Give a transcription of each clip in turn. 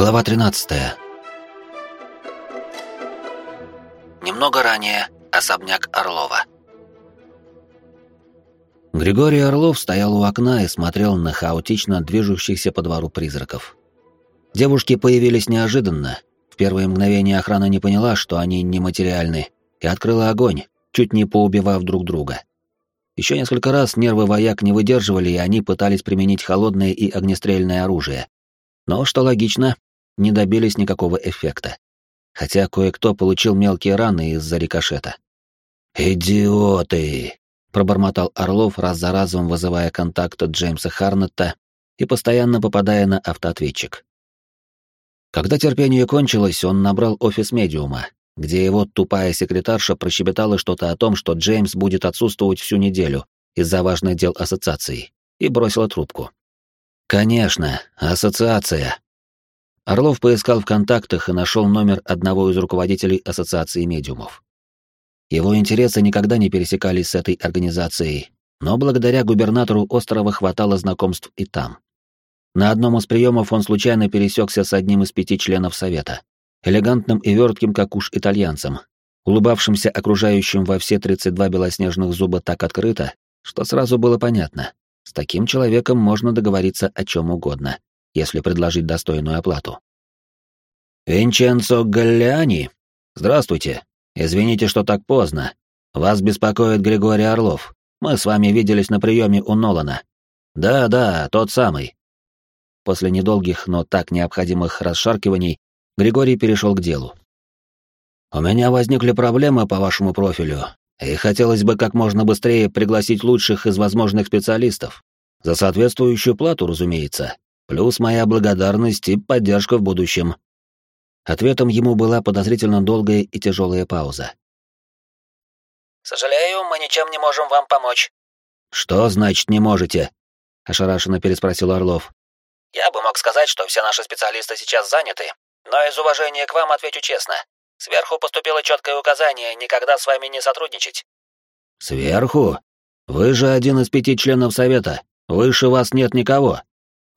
Глава 13. Немного ранее. Особняк Орлова. Григорий Орлов стоял у окна и смотрел на хаотично движущихся по двору призраков. Девушки появились неожиданно. В первые мгновения охрана не поняла, что они нематериальны, и открыла огонь, чуть не поубивав друг друга. Еще несколько раз нервы вояк не выдерживали, и они пытались применить холодное и огнестрельное оружие. Но, что логично, не добились никакого эффекта. Хотя кое-кто получил мелкие раны из-за рикошета. «Идиоты!» — пробормотал Орлов, раз за разом вызывая контакт Джеймса Харнетта и постоянно попадая на автоответчик. Когда терпение кончилось, он набрал офис медиума, где его тупая секретарша прощебетала что-то о том, что Джеймс будет отсутствовать всю неделю из-за важных дел ассоциации, и бросила трубку. «Конечно, ассоциация». Орлов поискал в контактах и нашел номер одного из руководителей ассоциации медиумов. Его интересы никогда не пересекались с этой организацией, но благодаря губернатору острова хватало знакомств и там. На одном из приемов он случайно пересекся с одним из пяти членов совета элегантным и вертким, как уж итальянцем, улыбавшимся окружающим во все 32 белоснежных зуба так открыто, что сразу было понятно, с таким человеком можно договориться о чем угодно, если предложить достойную оплату. «Винченцо Галлиани? Здравствуйте. Извините, что так поздно. Вас беспокоит Григорий Орлов. Мы с вами виделись на приеме у Нолана. Да-да, тот самый». После недолгих, но так необходимых расшаркиваний Григорий перешел к делу. «У меня возникли проблемы по вашему профилю, и хотелось бы как можно быстрее пригласить лучших из возможных специалистов. За соответствующую плату, разумеется, плюс моя благодарность и поддержка в будущем». Ответом ему была подозрительно долгая и тяжелая пауза. «Сожалею, мы ничем не можем вам помочь». «Что значит не можете?» — ошарашенно переспросил Орлов. «Я бы мог сказать, что все наши специалисты сейчас заняты, но из уважения к вам отвечу честно. Сверху поступило четкое указание никогда с вами не сотрудничать. Сверху? Вы же один из пяти членов совета. Выше вас нет никого.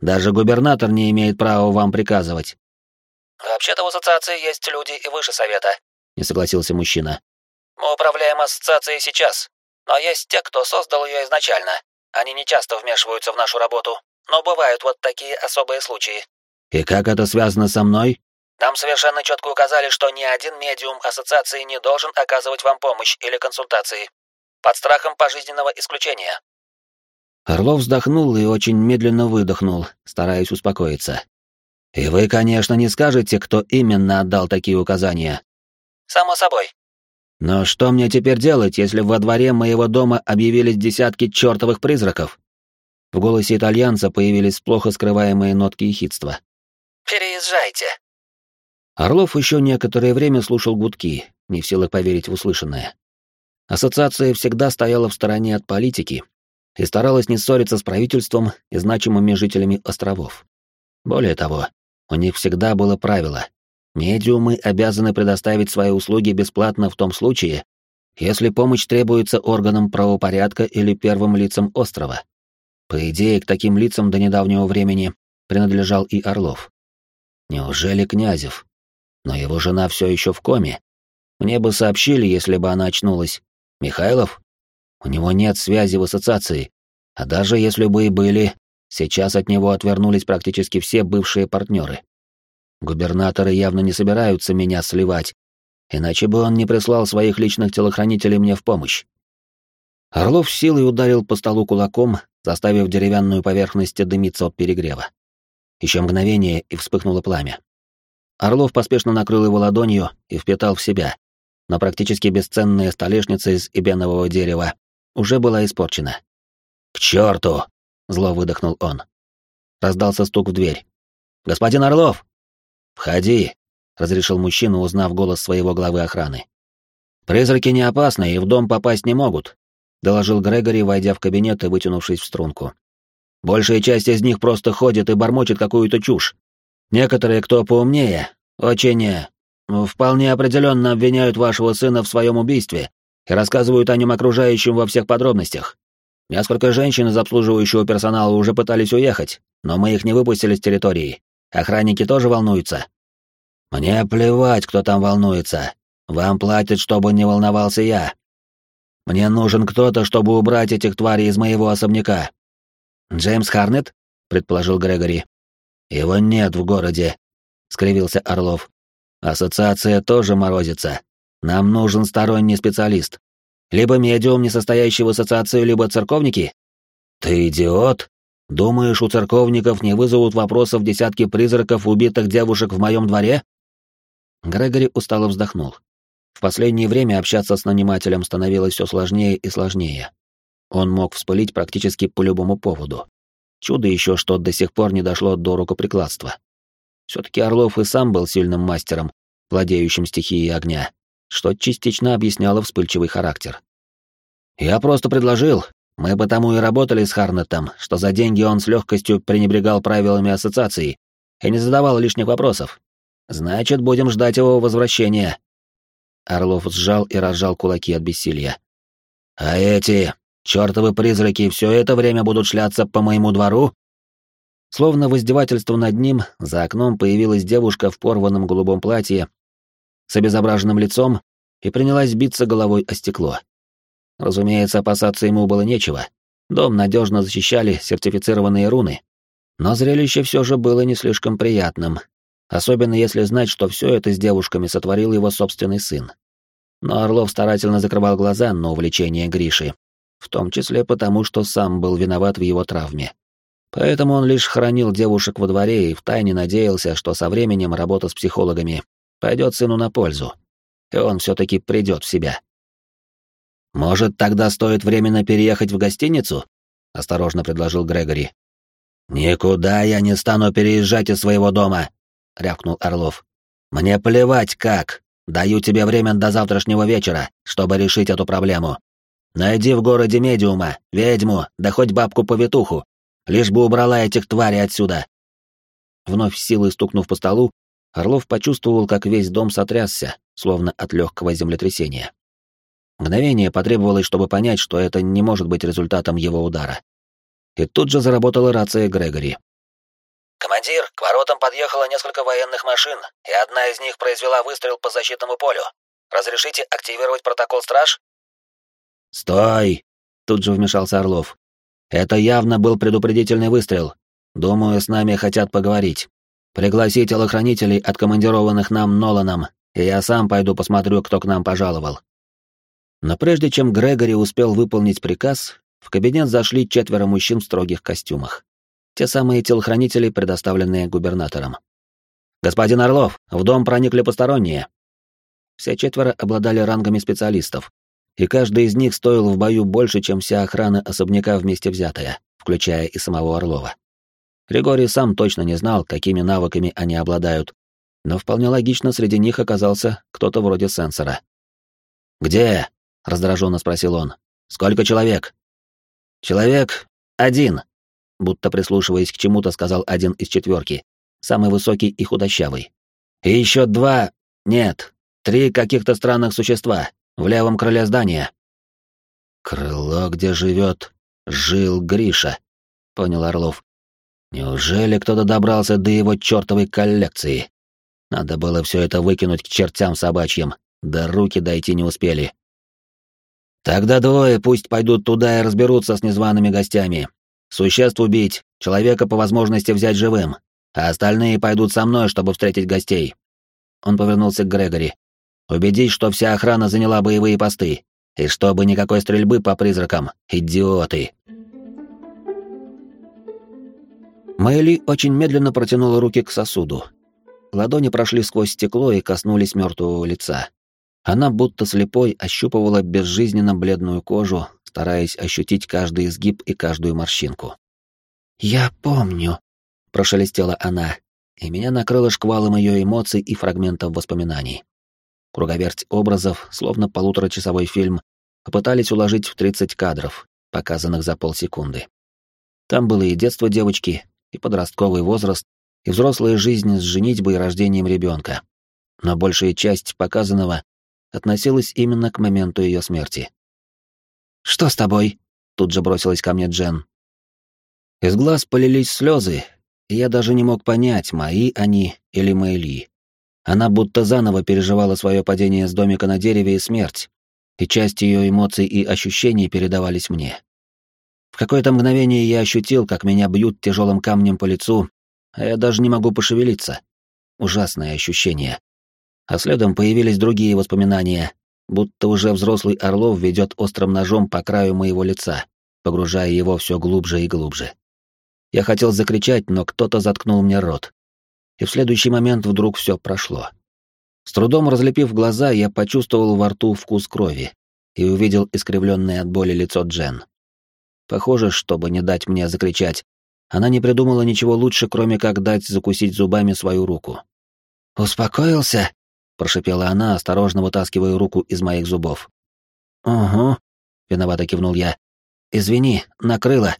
Даже губернатор не имеет права вам приказывать. Вообще-то в ассоциации есть люди и выше совета, не согласился мужчина. Мы управляем ассоциацией сейчас, но есть те, кто создал ее изначально. Они не часто вмешиваются в нашу работу, но бывают вот такие особые случаи. И как это связано со мной? Нам совершенно четко указали, что ни один медиум ассоциации не должен оказывать вам помощь или консультации. Под страхом пожизненного исключения. Орлов вздохнул и очень медленно выдохнул, стараясь успокоиться. «И вы, конечно, не скажете, кто именно отдал такие указания?» «Само собой». «Но что мне теперь делать, если во дворе моего дома объявились десятки чертовых призраков?» В голосе итальянца появились плохо скрываемые нотки ехидства. «Переезжайте», Орлов еще некоторое время слушал гудки, не в силах поверить в услышанное. Ассоциация всегда стояла в стороне от политики и старалась не ссориться с правительством и значимыми жителями островов. Более того, у них всегда было правило — медиумы обязаны предоставить свои услуги бесплатно в том случае, если помощь требуется органам правопорядка или первым лицам острова. По идее, к таким лицам до недавнего времени принадлежал и Орлов. Неужели Князев? но его жена все еще в коме. Мне бы сообщили, если бы она очнулась. Михайлов? У него нет связи в ассоциации. А даже если бы и были, сейчас от него отвернулись практически все бывшие партнеры. Губернаторы явно не собираются меня сливать, иначе бы он не прислал своих личных телохранителей мне в помощь. Орлов силой ударил по столу кулаком, заставив деревянную поверхность дымиться от перегрева. Еще мгновение, и вспыхнуло пламя. Орлов поспешно накрыл его ладонью и впитал в себя, но практически бесценная столешница из эбенового дерева уже была испорчена. «К черту!» — зло выдохнул он. Раздался стук в дверь. «Господин Орлов!» «Входи!» — разрешил мужчина, узнав голос своего главы охраны. «Призраки не опасны и в дом попасть не могут», — доложил Грегори, войдя в кабинет и вытянувшись в струнку. «Большая часть из них просто ходит и бормочет какую-то чушь. Некоторые, кто поумнее, очень... Э, вполне определенно обвиняют вашего сына в своем убийстве и рассказывают о нем окружающим во всех подробностях. Несколько женщин из обслуживающего персонала уже пытались уехать, но мы их не выпустили с территории. Охранники тоже волнуются?» «Мне плевать, кто там волнуется. Вам платят, чтобы не волновался я. Мне нужен кто-то, чтобы убрать этих тварей из моего особняка». «Джеймс Харнет?» — предположил Грегори. «Его нет в городе», — скривился Орлов. «Ассоциация тоже морозится. Нам нужен сторонний специалист. Либо медиум, не состоящий в ассоциации, либо церковники?» «Ты идиот? Думаешь, у церковников не вызовут вопросов десятки призраков убитых девушек в моем дворе?» Грегори устало вздохнул. В последнее время общаться с нанимателем становилось все сложнее и сложнее. Он мог вспылить практически по любому поводу. Чудо еще, что до сих пор не дошло до рукоприкладства. Все-таки Орлов и сам был сильным мастером, владеющим стихией огня, что частично объясняло вспыльчивый характер. «Я просто предложил. Мы потому и работали с Харнетом, что за деньги он с легкостью пренебрегал правилами ассоциации и не задавал лишних вопросов. Значит, будем ждать его возвращения». Орлов сжал и разжал кулаки от бессилия. «А эти чертовы призраки все это время будут шляться по моему двору?» Словно в издевательство над ним, за окном появилась девушка в порванном голубом платье с обезображенным лицом и принялась биться головой о стекло. Разумеется, опасаться ему было нечего. Дом надежно защищали сертифицированные руны. Но зрелище все же было не слишком приятным, особенно если знать, что все это с девушками сотворил его собственный сын. Но Орлов старательно закрывал глаза на увлечение Гриши, в том числе потому, что сам был виноват в его травме. Поэтому он лишь хранил девушек во дворе и втайне надеялся, что со временем работа с психологами пойдет сыну на пользу, и он все-таки придет в себя. «Может, тогда стоит временно переехать в гостиницу?» — осторожно предложил Грегори. «Никуда я не стану переезжать из своего дома», — рявкнул Орлов. «Мне плевать как. Даю тебе время до завтрашнего вечера, чтобы решить эту проблему. Найди в городе медиума, ведьму, да хоть бабку-повитуху, лишь бы убрала этих тварей отсюда». Вновь силой стукнув по столу, Орлов почувствовал, как весь дом сотрясся, словно от легкого землетрясения. Мгновение потребовалось, чтобы понять, что это не может быть результатом его удара. И тут же заработала рация Грегори. «Командир, к воротам подъехало несколько военных машин, и одна из них произвела выстрел по защитному полю. Разрешите активировать протокол «Страж»?» «Стой!» — тут же вмешался Орлов. «Это явно был предупредительный выстрел. Думаю, с нами хотят поговорить. Пригласи телохранителей, откомандированных нам Ноланом, и я сам пойду посмотрю, кто к нам пожаловал». Но прежде чем Грегори успел выполнить приказ, в кабинет зашли четверо мужчин в строгих костюмах. Те самые телохранители, предоставленные губернатором. «Господин Орлов, в дом проникли посторонние». Все четверо обладали рангами специалистов, и каждый из них стоил в бою больше, чем вся охрана особняка вместе взятая, включая и самого Орлова. Григорий сам точно не знал, какими навыками они обладают, но вполне логично среди них оказался кто-то вроде сенсора. «Где?» — раздраженно спросил он. «Сколько человек?» «Человек один», — будто прислушиваясь к чему-то, сказал один из четверки, самый высокий и худощавый. «И еще два... Нет, три каких-то странных существа в левом крыле здания». «Крыло, где живет, жил Гриша», — понял Орлов. «Неужели кто-то добрался до его чертовой коллекции? Надо было все это выкинуть к чертям собачьим, да руки дойти не успели. Тогда двое пусть пойдут туда и разберутся с незваными гостями. Существ убить, человека по возможности взять живым, а остальные пойдут со мной, чтобы встретить гостей. Он повернулся к Грегори. Убедись, что вся охрана заняла боевые посты, и чтобы никакой стрельбы по призракам, идиоты. Мэйли очень медленно протянула руки к сосуду. Ладони прошли сквозь стекло и коснулись мертвого лица. Она будто слепой ощупывала безжизненно бледную кожу, стараясь ощутить каждый изгиб и каждую морщинку. «Я помню», — прошелестела она, и меня накрыло шквалом ее эмоций и фрагментов воспоминаний. Круговерть образов, словно полуторачасовой фильм, попытались уложить в 30 кадров, показанных за полсекунды. Там было и детство девочки, и подростковый возраст, и взрослая жизнь с женитьбой и рождением ребенка. Но большая часть показанного относилась именно к моменту ее смерти. «Что с тобой?» — тут же бросилась ко мне Джен. Из глаз полились слезы, и я даже не мог понять, мои они или Мэйли. Она будто заново переживала свое падение с домика на дереве и смерть, и часть ее эмоций и ощущений передавались мне. В какое-то мгновение я ощутил, как меня бьют тяжелым камнем по лицу, а я даже не могу пошевелиться. Ужасное ощущение. А следом появились другие воспоминания, будто уже взрослый Орлов ведет острым ножом по краю моего лица, погружая его все глубже и глубже. Я хотел закричать, но кто-то заткнул мне рот. И в следующий момент вдруг все прошло. С трудом разлепив глаза, я почувствовал во рту вкус крови и увидел искривленное от боли лицо Джен. Похоже, чтобы не дать мне закричать, она не придумала ничего лучше, кроме как дать закусить зубами свою руку. «Успокоился?» — прошипела она, осторожно вытаскивая руку из моих зубов. «Угу», — виновато кивнул я. «Извини, накрыла».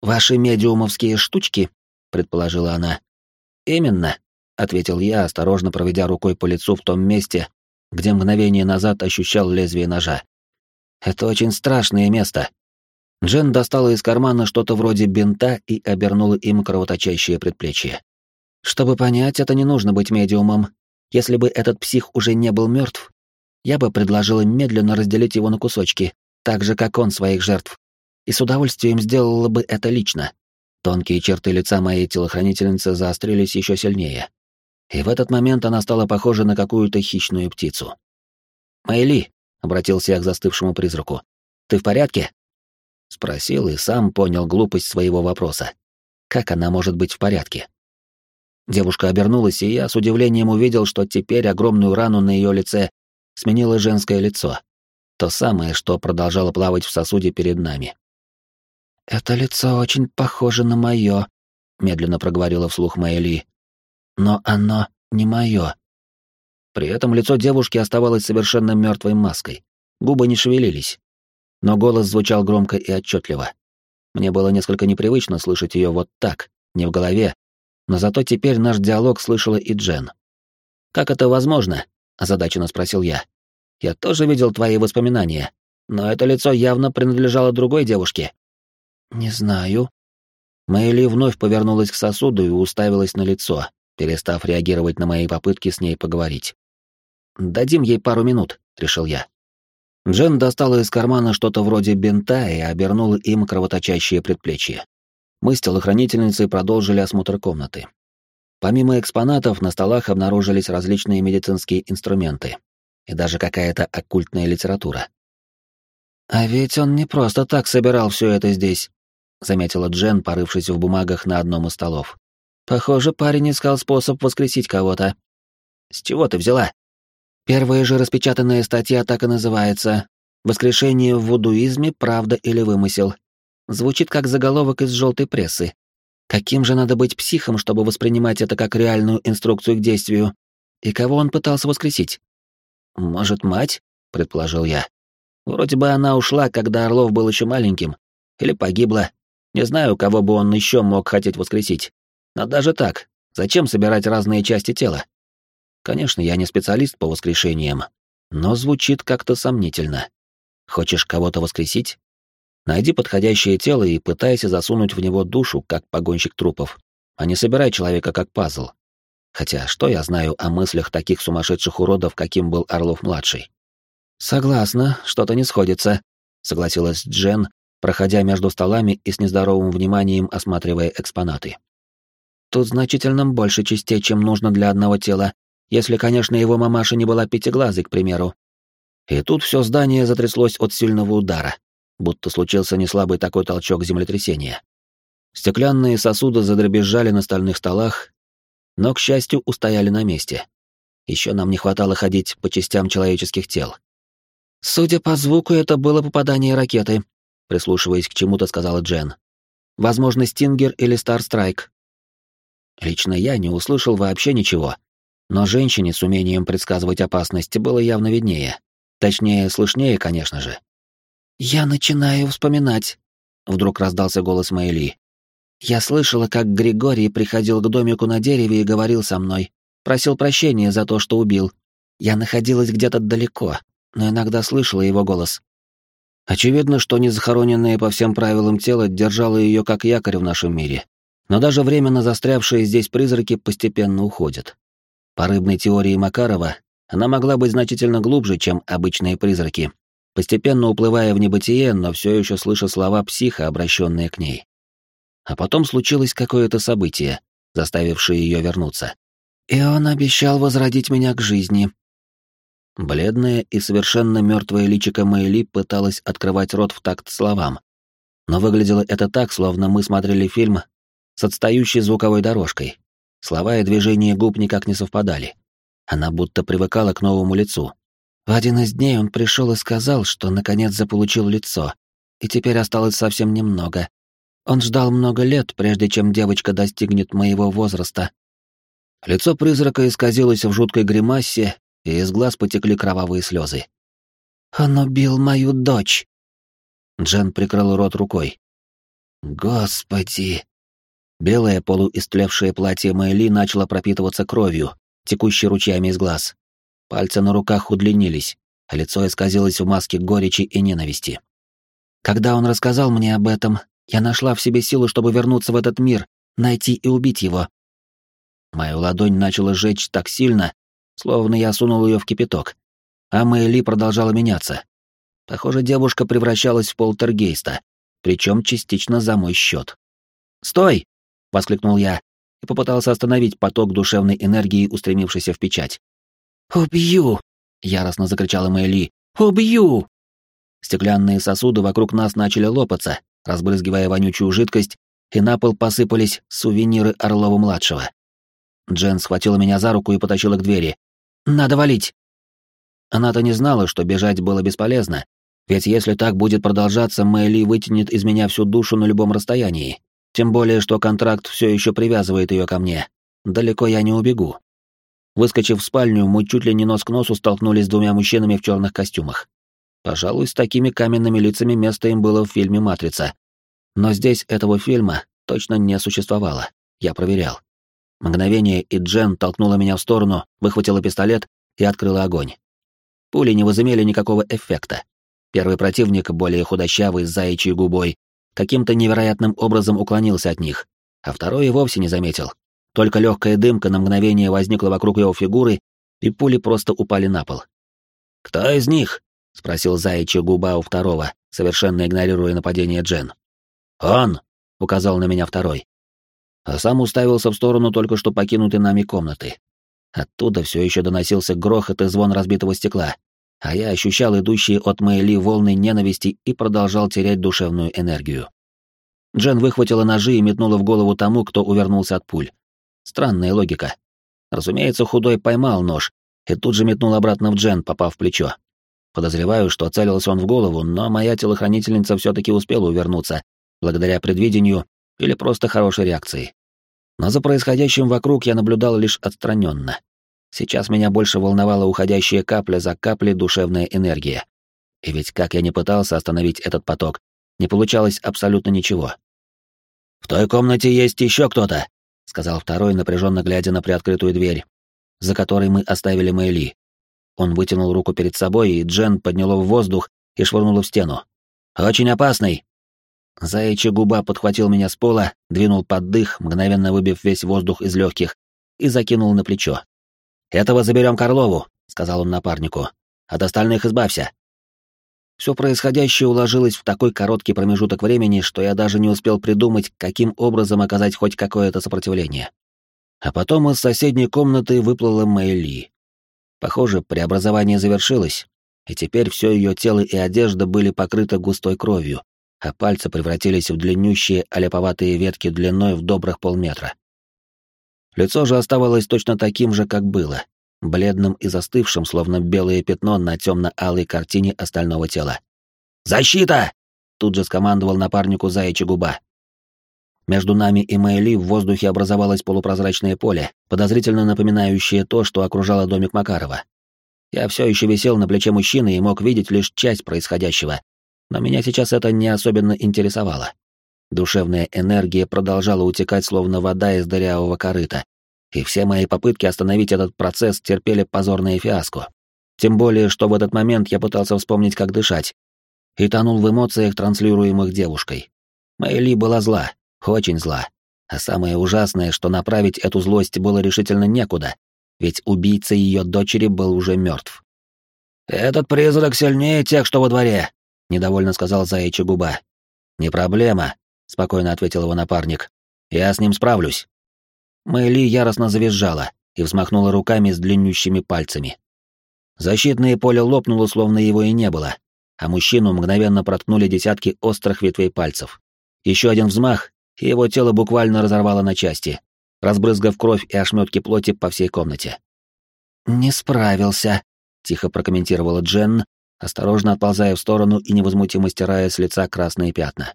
«Ваши медиумовские штучки?» — предположила она. «Именно», — ответил я, осторожно проведя рукой по лицу в том месте, где мгновение назад ощущал лезвие ножа. «Это очень страшное место». Джен достала из кармана что-то вроде бинта и обернула им кровоточащее предплечье. Чтобы понять, это не нужно быть медиумом. Если бы этот псих уже не был мертв, я бы предложила медленно разделить его на кусочки, так же, как он своих жертв и с удовольствием сделала бы это лично. Тонкие черты лица моей телохранительницы заострились еще сильнее. И в этот момент она стала похожа на какую-то хищную птицу. «Майли», — обратился я к застывшему призраку, — «ты в порядке?» Спросил и сам понял глупость своего вопроса. Как она может быть в порядке? Девушка обернулась, и я с удивлением увидел, что теперь огромную рану на ее лице сменило женское лицо. То самое, что продолжало плавать в сосуде перед нами. «Это лицо очень похоже на мое», — медленно проговорила вслух Мэйли. «Но оно не мое». При этом лицо девушки оставалось совершенно мертвой маской. Губы не шевелились. Но голос звучал громко и отчетливо. Мне было несколько непривычно слышать ее вот так, не в голове, но зато теперь наш диалог слышала и Джен. «Как это возможно?» — озадаченно спросил я. «Я тоже видел твои воспоминания, но это лицо явно принадлежало другой девушке». «Не знаю». Мэйли вновь повернулась к сосуду и уставилась на лицо, перестав реагировать на мои попытки с ней поговорить. «Дадим ей пару минут», — решил я. Джен достала из кармана что-то вроде бинта и обернула им кровоточащее предплечье. Мы с телохранительницей продолжили осмотр комнаты. Помимо экспонатов, на столах обнаружились различные медицинские инструменты и даже какая-то оккультная литература. «А ведь он не просто так собирал все это здесь», — заметила Джен, порывшись в бумагах на одном из столов. «Похоже, парень искал способ воскресить кого-то». «С чего ты взяла?» Первая же распечатанная статья так и называется «Воскрешение в вудуизме. Правда или вымысел». Звучит как заголовок из желтой прессы. Каким же надо быть психом, чтобы воспринимать это как реальную инструкцию к действию? И кого он пытался воскресить? «Может, мать?» — предположил я. «Вроде бы она ушла, когда Орлов был еще маленьким. Или погибла. Не знаю, кого бы он еще мог хотеть воскресить. Но даже так, зачем собирать разные части тела? Конечно, я не специалист по воскрешениям, но звучит как-то сомнительно. Хочешь кого-то воскресить? Найди подходящее тело и пытайся засунуть в него душу, как погонщик трупов, а не собирай человека как пазл. Хотя что я знаю о мыслях таких сумасшедших уродов, каким был Орлов-младший? Согласна, что-то не сходится, согласилась Джен, проходя между столами и с нездоровым вниманием осматривая экспонаты. Тут значительно больше частей, чем нужно для одного тела, если, конечно, его мамаша не была пятиглазой, к примеру. И тут все здание затряслось от сильного удара, будто случился неслабый такой толчок землетрясения. Стеклянные сосуды задребезжали на стальных столах, но, к счастью, устояли на месте. Еще нам не хватало ходить по частям человеческих тел. Судя по звуку, это было попадание ракеты, прислушиваясь к чему-то, сказала Джен. Возможно, Стингер или Старстрайк. Лично я не услышал вообще ничего, но женщине с умением предсказывать опасности было явно виднее. Точнее, слышнее, конечно же. «Я начинаю вспоминать», — вдруг раздался голос Мэйли. «Я слышала, как Григорий приходил к домику на дереве и говорил со мной. Просил прощения за то, что убил. Я находилась где-то далеко, но иногда слышала его голос. Очевидно, что незахороненное по всем правилам тело держало ее как якорь в нашем мире. Но даже временно застрявшие здесь призраки постепенно уходят. По рыбной теории Макарова, она могла быть значительно глубже, чем обычные призраки, постепенно уплывая в небытие, но все еще слыша слова психа, обращенные к ней. А потом случилось какое-то событие, заставившее ее вернуться. «И он обещал возродить меня к жизни». Бледная и совершенно мертвая личико Мэйли пыталась открывать рот в такт словам. Но выглядело это так, словно мы смотрели фильм с отстающей звуковой дорожкой. Слова и движения губ никак не совпадали. Она будто привыкала к новому лицу. В один из дней он пришел и сказал, что наконец заполучил лицо, и теперь осталось совсем немного. Он ждал много лет, прежде чем девочка достигнет моего возраста. Лицо призрака исказилось в жуткой гримасе, и из глаз потекли кровавые слезы. «Он убил мою дочь!» Джен прикрыл рот рукой. «Господи!» Белое полуистлевшее платье Мэйли начало пропитываться кровью, текущей ручьями из глаз. Пальцы на руках удлинились, а лицо исказилось в маске горечи и ненависти. Когда он рассказал мне об этом, я нашла в себе силы, чтобы вернуться в этот мир, найти и убить его. Мою ладонь начала жечь так сильно, словно я сунул ее в кипяток. А Мэйли продолжала меняться. Похоже, девушка превращалась в полтергейста, причем частично за мой счет. «Стой!» — воскликнул я и попытался остановить поток душевной энергии, устремившийся в печать. «Убью!» — яростно закричала Мэйли. «Убью!» Стеклянные сосуды вокруг нас начали лопаться, разбрызгивая вонючую жидкость, и на пол посыпались сувениры Орлова-младшего. Джен схватила меня за руку и потащила к двери. «Надо валить!» Она-то не знала, что бежать было бесполезно, ведь если так будет продолжаться, Мэйли вытянет из меня всю душу на любом расстоянии. Тем более, что контракт все еще привязывает ее ко мне. Далеко я не убегу. Выскочив в спальню, мы чуть ли не нос к носу столкнулись с двумя мужчинами в черных костюмах. Пожалуй, с такими каменными лицами место им было в фильме «Матрица». Но здесь этого фильма точно не существовало. Я проверял. Мгновение, и Джен толкнула меня в сторону, выхватила пистолет и открыла огонь. Пули не возымели никакого эффекта. Первый противник, более худощавый, с заячьей губой, каким-то невероятным образом уклонился от них, а второй и вовсе не заметил. Только легкая дымка на мгновение возникла вокруг его фигуры, и пули просто упали на пол. «Кто из них?» — спросил заячья губа у второго, совершенно игнорируя нападение Джен. «Он!» — указал на меня второй. А сам уставился в сторону только что покинутой нами комнаты. Оттуда все еще доносился грохот и звон разбитого стекла, а я ощущал идущие от Мэйли волны ненависти и продолжал терять душевную энергию. Джен выхватила ножи и метнула в голову тому, кто увернулся от пуль. Странная логика. Разумеется, худой поймал нож и тут же метнул обратно в Джен, попав в плечо. Подозреваю, что целился он в голову, но моя телохранительница все-таки успела увернуться, благодаря предвидению или просто хорошей реакции. Но за происходящим вокруг я наблюдал лишь отстраненно. Сейчас меня больше волновала уходящая капля за каплей душевная энергия. И ведь как я не пытался остановить этот поток, не получалось абсолютно ничего. «В той комнате есть еще кто-то», — сказал второй, напряженно глядя на приоткрытую дверь, за которой мы оставили Мэйли. Он вытянул руку перед собой, и Джен подняла в воздух и швырнула в стену. «Очень опасный!» Заячья губа подхватил меня с пола, двинул под дых, мгновенно выбив весь воздух из легких, и закинул на плечо. «Этого заберем Карлову», — сказал он напарнику. «От остальных избавься». Все происходящее уложилось в такой короткий промежуток времени, что я даже не успел придумать, каким образом оказать хоть какое-то сопротивление. А потом из соседней комнаты выплыла Мэйли. Похоже, преобразование завершилось, и теперь все ее тело и одежда были покрыты густой кровью, а пальцы превратились в длиннющие оляповатые ветки длиной в добрых полметра. Лицо же оставалось точно таким же, как было, бледным и застывшим, словно белое пятно на темно-алой картине остального тела. «Защита!» — тут же скомандовал напарнику заячья губа. Между нами и Мэйли в воздухе образовалось полупрозрачное поле, подозрительно напоминающее то, что окружало домик Макарова. Я все еще висел на плече мужчины и мог видеть лишь часть происходящего, но меня сейчас это не особенно интересовало. Душевная энергия продолжала утекать словно вода из дырявого корыта, и все мои попытки остановить этот процесс терпели позорное фиаско. Тем более, что в этот момент я пытался вспомнить, как дышать, и тонул в эмоциях, транслируемых девушкой. Мэйли была зла, очень зла. А самое ужасное, что направить эту злость было решительно некуда, ведь убийца ее дочери был уже мертв. «Этот призрак сильнее тех, что во дворе», — недовольно сказал заячья губа. «Не проблема», — спокойно ответил его напарник. «Я с ним справлюсь». Мэйли яростно завизжала и взмахнула руками с длиннющими пальцами. Защитное поле лопнуло, словно его и не было, а мужчину мгновенно проткнули десятки острых ветвей пальцев. Еще один взмах, и его тело буквально разорвало на части, разбрызгав кровь и ошметки плоти по всей комнате. «Не справился», — тихо прокомментировала Джен, осторожно отползая в сторону и невозмутимо стирая с лица красные пятна.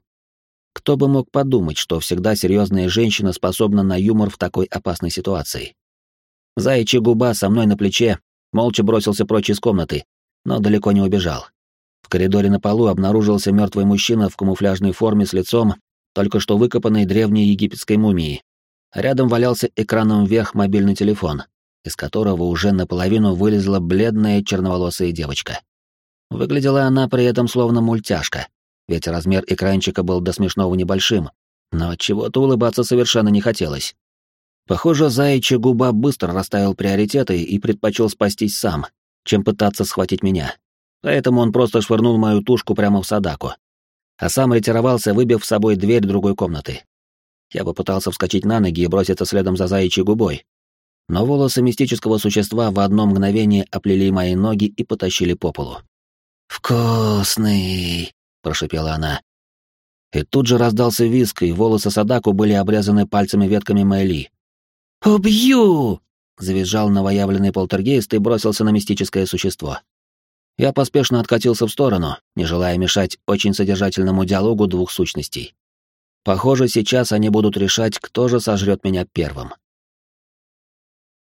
Кто бы мог подумать, что всегда серьезная женщина способна на юмор в такой опасной ситуации. Заячья губа со мной на плече молча бросился прочь из комнаты, но далеко не убежал. В коридоре на полу обнаружился мертвый мужчина в камуфляжной форме с лицом, только что выкопанной древней египетской мумии. Рядом валялся экраном вверх мобильный телефон, из которого уже наполовину вылезла бледная черноволосая девочка. Выглядела она при этом словно мультяшка, ведь размер экранчика был до смешного небольшим, но чего-то улыбаться совершенно не хотелось. Похоже, заячья губа быстро расставил приоритеты и предпочел спастись сам, чем пытаться схватить меня. Поэтому он просто швырнул мою тушку прямо в садаку. А сам ретировался, выбив с собой дверь другой комнаты. Я попытался вскочить на ноги и броситься следом за заячьей губой. Но волосы мистического существа в одно мгновение оплели мои ноги и потащили по полу. «Вкусный!» — прошепела она. И тут же раздался виск, и волосы Садаку были обрезаны пальцами ветками Мэйли. «Убью!» — завизжал новоявленный полтергейст и бросился на мистическое существо. Я поспешно откатился в сторону, не желая мешать очень содержательному диалогу двух сущностей. Похоже, сейчас они будут решать, кто же сожрет меня первым.